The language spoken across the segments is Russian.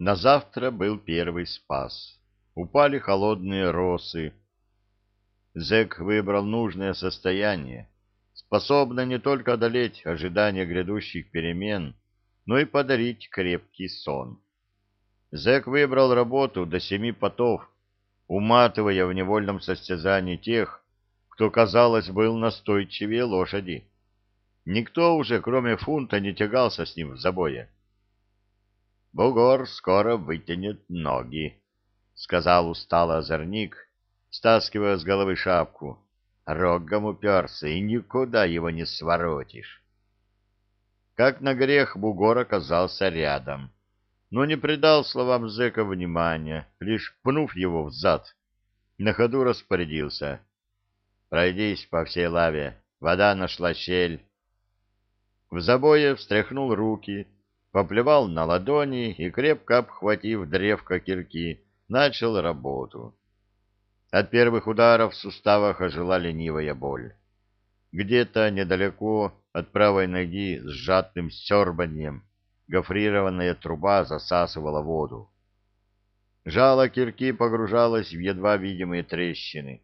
На завтра был первый спас. Упали холодные росы. Зэк выбрал нужное состояние, способное не только одолеть ожидания грядущих перемен, но и подарить крепкий сон. Зэк выбрал работу до семи потов, уматывая в невольном состязании тех, кто, казалось, был настойчивее лошади. Никто уже, кроме фунта, не тягался с ним в забое. «Бугор скоро вытянет ноги», — сказал устало озорник, стаскивая с головы шапку. «Рогом уперся, и никуда его не своротишь». Как на грех бугор оказался рядом, но не придал словам зэка внимания, лишь пнув его в зад, на ходу распорядился. «Пройдись по всей лаве, вода нашла щель». В забое встряхнул руки, поплевал на ладони и, крепко обхватив древко кирки, начал работу. От первых ударов в суставах ожила ленивая боль. Где-то недалеко от правой ноги с сжатым сербанием гофрированная труба засасывала воду. Жало кирки погружалось в едва видимые трещины.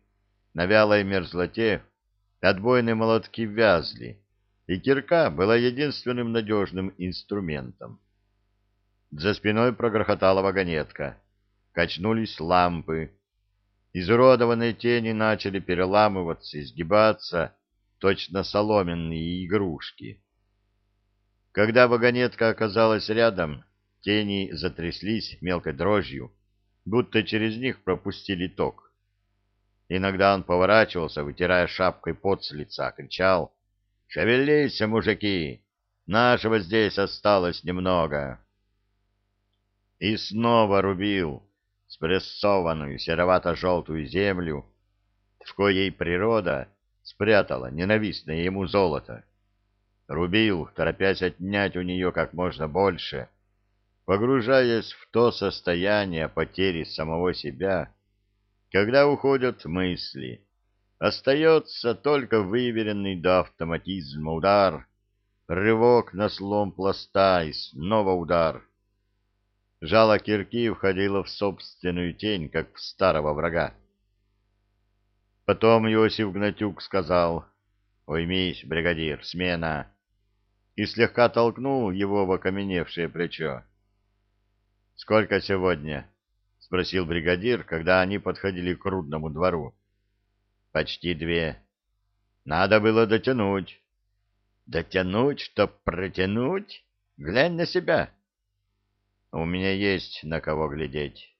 На вялой мерзлоте отбойные молотки вязли, и кирка была единственным надежным инструментом. За спиной прогрохотала вагонетка. Качнулись лампы. Изуродованные тени начали переламываться, изгибаться, точно соломенные игрушки. Когда вагонетка оказалась рядом, тени затряслись мелкой дрожью, будто через них пропустили ток. Иногда он поворачивался, вытирая шапкой пот с лица, кричал «Шевелись, мужики! Нашего здесь осталось немного!» И снова рубил спрессованную серовато-желтую землю, в коей природа спрятала ненавистное ему золото. Рубил, торопясь отнять у нее как можно больше, погружаясь в то состояние потери самого себя, когда уходят мысли, Остается только выверенный до автоматизма удар, рывок на слом пласта и снова удар. Жало кирки входило в собственную тень, как в старого врага. Потом Иосиф Гнатюк сказал, «Уймись, бригадир, смена!» и слегка толкнул его в окаменевшее плечо. «Сколько сегодня?» — спросил бригадир, когда они подходили к рудному двору. Почти две. Надо было дотянуть. Дотянуть, чтоб протянуть? Глянь на себя. У меня есть на кого глядеть.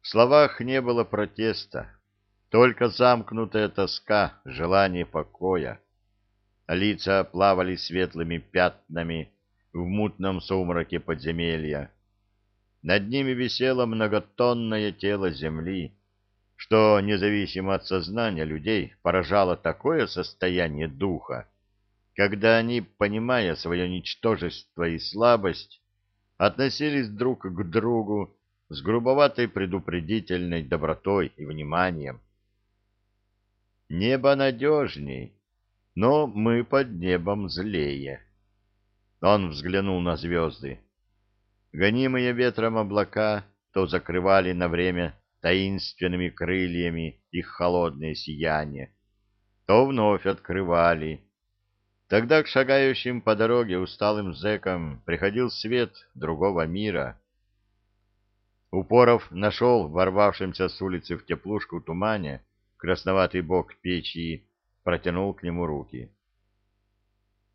В словах не было протеста, только замкнутая тоска, желание покоя. Лица плавали светлыми пятнами в мутном сумраке подземелья. Над ними висело многотонное тело земли, что, независимо от сознания людей, поражало такое состояние духа, когда они, понимая свое ничтожество и слабость, относились друг к другу с грубоватой предупредительной добротой и вниманием. Небо надежней, но мы под небом злее. Он взглянул на звезды. Гонимые ветром облака то закрывали на время таинственными крыльями их холодное сияние, то вновь открывали. Тогда к шагающим по дороге усталым зэкам приходил свет другого мира. Упоров нашел ворвавшимся с улицы в теплушку тумане красноватый бок печи, протянул к нему руки.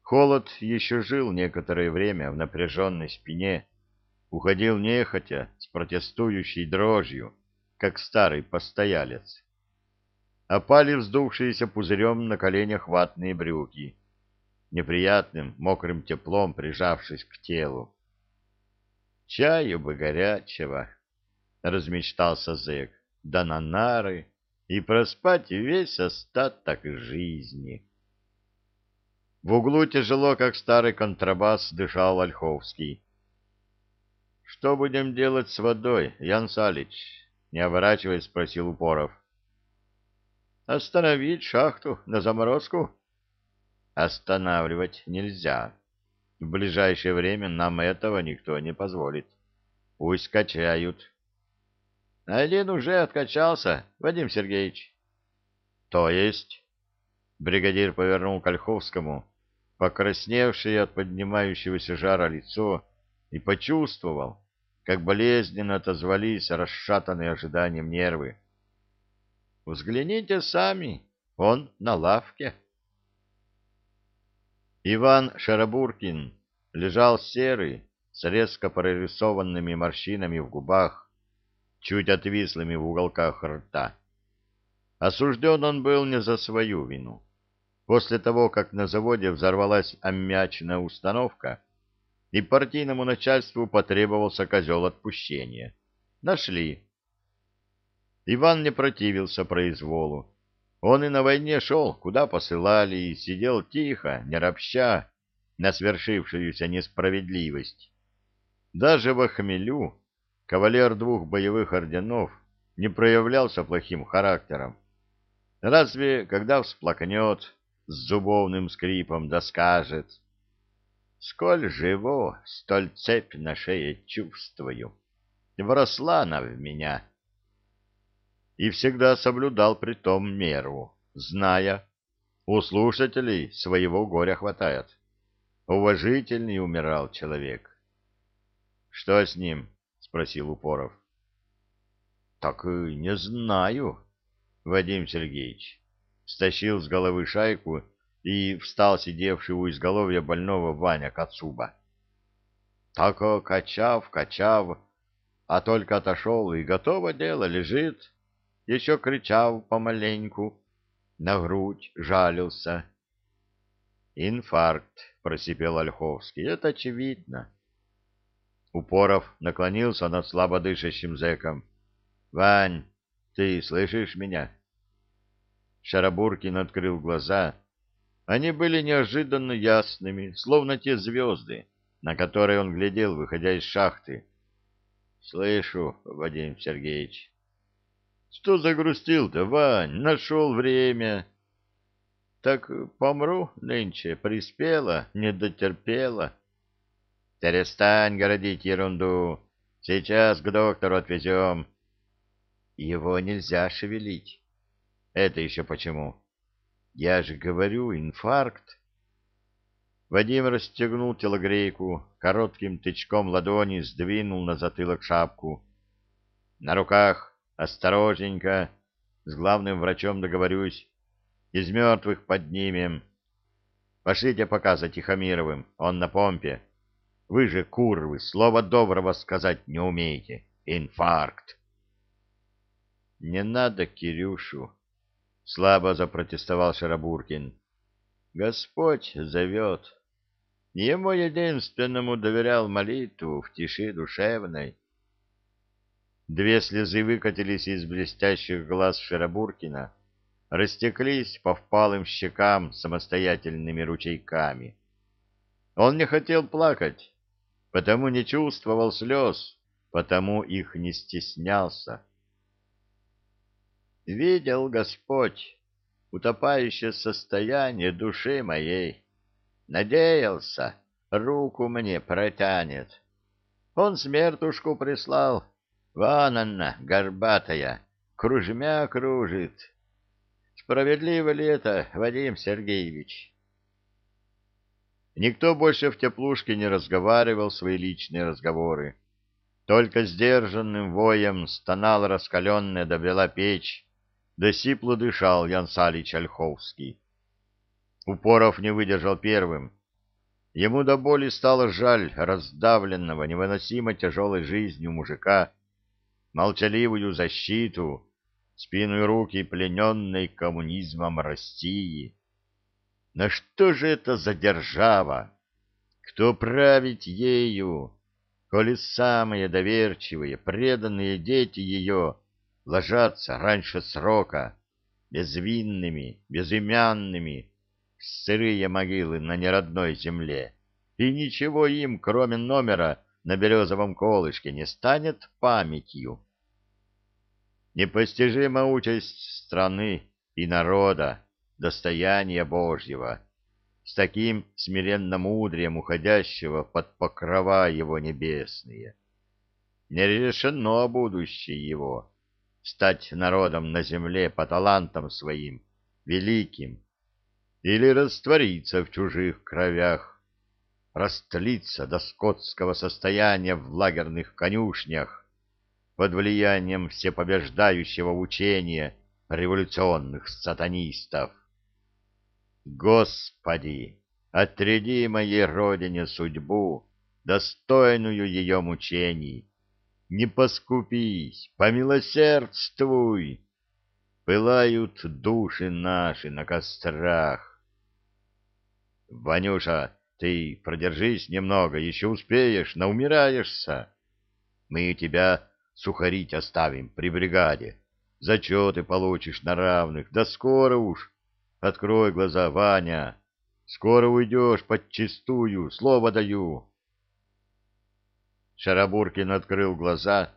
Холод еще жил некоторое время в напряженной спине, уходил нехотя, с протестующей дрожью, как старый постоялец. Опали вздувшиеся пузырем на коленях ватные брюки, неприятным мокрым теплом прижавшись к телу. «Чаю бы горячего!» — размечтался зэк. «Да на нары и проспать весь остаток жизни!» В углу тяжело, как старый контрабас, дышал Ольховский. «Что будем делать с водой, Ян Салич?» Не оборачиваясь, спросил Упоров. «Остановить шахту на заморозку?» «Останавливать нельзя. В ближайшее время нам этого никто не позволит. пусть качают. Один уже откачался, Вадим Сергеевич. То есть? Бригадир повернул к Ольховскому, покрасневшее от поднимающегося жара лицо, и почувствовал, как болезненно отозвались расшатанные ожиданием нервы. Взгляните сами, он на лавке. Иван Шарабуркин лежал серый, с резко прорисованными морщинами в губах, чуть отвислыми в уголках рта. Осужден он был не за свою вину. После того, как на заводе взорвалась аммиачная установка, и партийному начальству потребовался козел отпущения. Нашли. Иван не противился произволу. Он и на войне шел, куда посылали, и сидел тихо, не ропща на свершившуюся несправедливость. Даже в хмелю кавалер двух боевых орденов не проявлялся плохим характером. Разве когда всплакнет с зубовным скрипом да скажет «Сколь живу, столь цепь на шее чувствую, вросла она в меня» и всегда соблюдал при том меру, зная, у слушателей своего горя хватает. Уважительный умирал человек. — Что с ним? — спросил Упоров. — Так и не знаю, Вадим Сергеевич. Стащил с головы шайку и встал сидевший у изголовья больного Ваня Кацуба. Так качав, качав, а только отошел, и готово дело, лежит еще кричал помаленьку, на грудь жалился. «Инфаркт», — просипел Ольховский, — «это очевидно». Упоров наклонился над слабо дышащим зэком. «Вань, ты слышишь меня?» Шарабуркин открыл глаза. Они были неожиданно ясными, словно те звезды, на которые он глядел, выходя из шахты. «Слышу, Вадим Сергеевич». Что загрустил-то, Вань? Нашел время. Так помру нынче, приспела, не дотерпела. Перестань городить ерунду. Сейчас к доктору отвезем. Его нельзя шевелить. Это еще почему? Я же говорю, инфаркт. Вадим расстегнул телогрейку, коротким тычком ладони сдвинул на затылок шапку. На руках Осторожненько, с главным врачом договорюсь. Из мертвых поднимем. Пошлите пока за Тихомировым, он на помпе. Вы же, курвы, слова доброго сказать не умеете. Инфаркт. Не надо Кирюшу, слабо запротестовал Шарабуркин. Господь зовет. Ему единственному доверял молитву в тиши душевной. Две слезы выкатились из блестящих глаз Шерабуркина, растеклись по впалым щекам самостоятельными ручейками. Он не хотел плакать, потому не чувствовал слез, потому их не стеснялся. Видел Господь утопающее состояние души моей, надеялся, руку мне протянет. Он смертушку прислал, Вон она, горбатая, кружмя кружит. Справедливо ли это, Вадим Сергеевич? Никто больше в теплушке не разговаривал свои личные разговоры. Только сдержанным воем стонал раскаленная добела печь, да сипло дышал Ян Салич Ольховский. Упоров не выдержал первым. Ему до боли стало жаль раздавленного, невыносимо тяжелой жизнью мужика, молчаливую защиту, спину и руки плененной коммунизмом России. На что же это за держава? Кто править ею, коли самые доверчивые, преданные дети ее ложатся раньше срока, безвинными, безымянными, в сырые могилы на неродной земле, и ничего им, кроме номера, на березовом колышке не станет памятью. Непостижима участь страны и народа, достояния Божьего, с таким смиренно мудрием уходящего под покрова его небесные. не решено будущее его, стать народом на земле по талантам своим, великим, или раствориться в чужих кровях, растлиться до скотского состояния в лагерных конюшнях под влиянием всепобеждающего учения революционных сатанистов. Господи, отряди моей родине судьбу, достойную ее мучений. Не поскупись, помилосердствуй. Пылают души наши на кострах. Ванюша, ты продержись немного, еще успеешь, наумираешься. Мы тебя сухарить оставим при бригаде. Зачеты получишь на равных, да скоро уж. Открой глаза, Ваня. Скоро уйдешь подчистую, слово даю. Шарабуркин открыл глаза,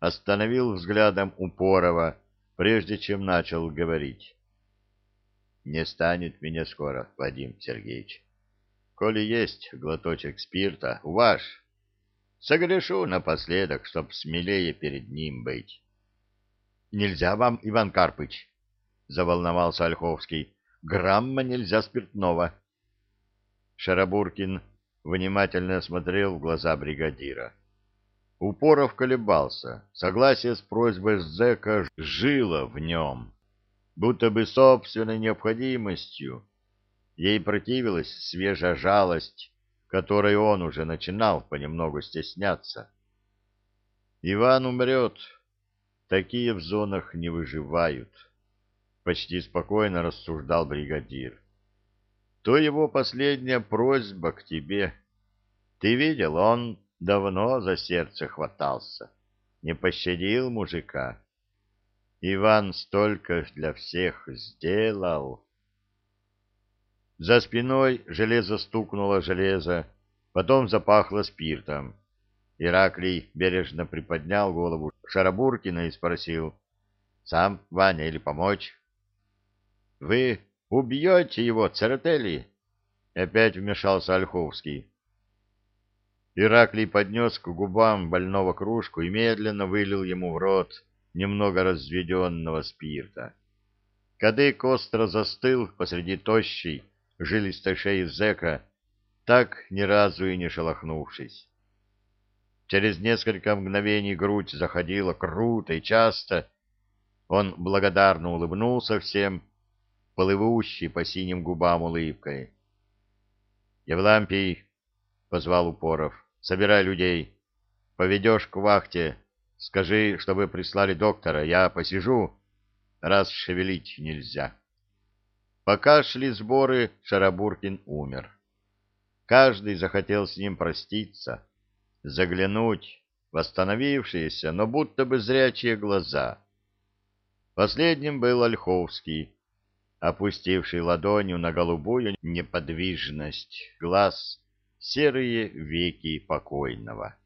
остановил взглядом Упорова, прежде чем начал говорить. Не станет меня скоро, Вадим Сергеевич. Коли есть глоточек спирта, ваш. Согрешу напоследок, чтоб смелее перед ним быть. Нельзя вам, Иван Карпыч, — заволновался Ольховский. — Грамма нельзя спиртного. Шарабуркин внимательно смотрел в глаза бригадира. Упоров колебался. Согласие с просьбой зэка жило в нем, будто бы собственной необходимостью. Ей противилась свежая жалость, которой он уже начинал понемногу стесняться. Иван умрет, Такие в зонах не выживают, — почти спокойно рассуждал бригадир. То его последняя просьба к тебе. Ты видел, он давно за сердце хватался, не пощадил мужика. Иван столько для всех сделал. За спиной железо стукнуло железо, потом запахло спиртом. Ираклий бережно приподнял голову Шарабуркина и спросил, «Сам, Ваня, или помочь?» «Вы убьете его, Церетели?» Опять вмешался Ольховский. Ираклий поднес к губам больного кружку и медленно вылил ему в рот немного разведенного спирта. Кадык остро застыл посреди тощей, жилистой шеи зэка, так ни разу и не шелохнувшись. Через несколько мгновений грудь заходила круто и часто. Он благодарно улыбнулся всем, плывущий по синим губам улыбкой. — Евлампий, — позвал Упоров, — собирай людей. Поведешь к вахте. Скажи, чтобы прислали доктора. Я посижу, раз шевелить нельзя. Пока шли сборы, Шарабуркин умер. Каждый захотел с ним проститься заглянуть в восстановившиеся, но будто бы зрячие глаза. Последним был Ольховский, опустивший ладонью на голубую неподвижность глаз серые веки покойного.